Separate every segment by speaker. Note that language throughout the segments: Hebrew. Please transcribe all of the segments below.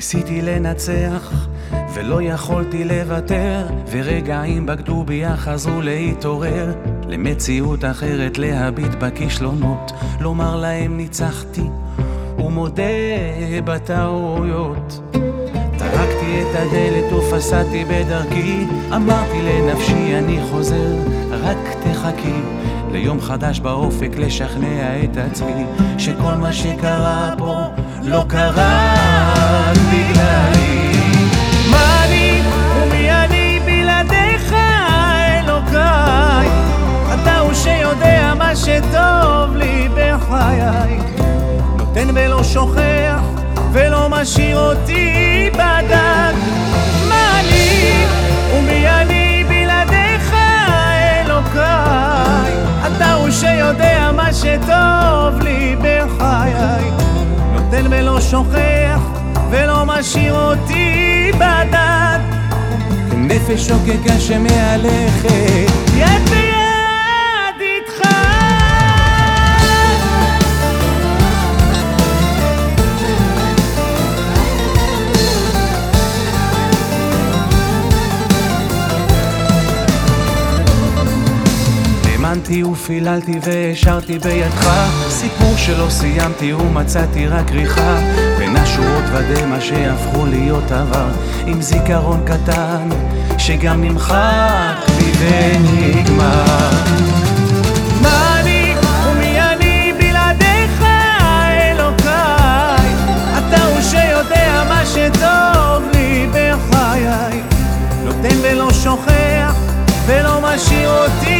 Speaker 1: ניסיתי לנצח, ולא יכולתי לוותר, ורגעים בגדו בי אך חזרו להתעורר, למציאות אחרת להביט בכישלונות, לומר להם ניצחתי, ומודה בטעויות. טרקתי את הדלת ופסעתי בדרכי, אמרתי לנפשי אני חוזר, רק תחכי. ליום חדש באופק לשכנע את עצמי שכל מה שקרה פה לא קרה בגללי.
Speaker 2: מה אני ומי אני בלעדיך אלוקיי? אתה שטוב לי בחיי, נותן ולא שוכח ולא משאיר אותי בדד. מה אני ומי אני בלעדיך אלוקיי? אתה הוא שיודע מה שטוב לי בחיי, נותן ולא שוכח ולא משאיר אותי בדד.
Speaker 1: נפש שוקקה שמהלכת האמנתי ופיללתי והשארתי בידך. סיפור שלא סיימתי ומצאתי רק ריחה. בין השורות ודמע שהפכו להיות עבר. עם זיכרון קטן שגם נמחק לי ונגמר
Speaker 2: שוכח ולא משאיר אותי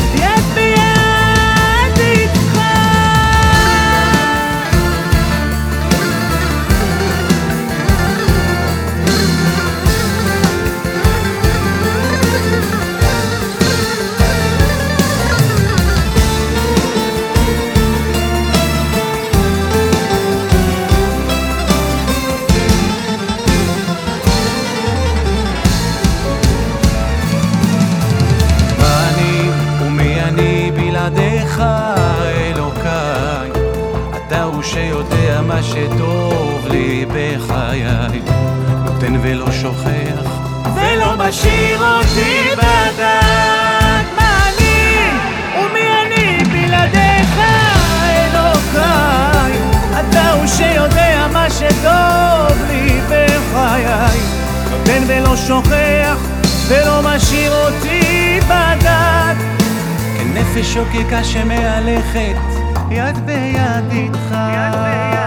Speaker 1: מה שטוב לי בחיי. נותן ולא שוכח.
Speaker 2: ולא משאיר אותי בדד מה אני ומי אני בלעדיך אלוקיי. אתה הוא שיודע מה שטוב לי בחיי. נותן ולא שוכח ולא משאיר אותי בדד
Speaker 1: כנפש שוקקה שמהלכת
Speaker 2: יד ביד איתך.
Speaker 1: יד ביד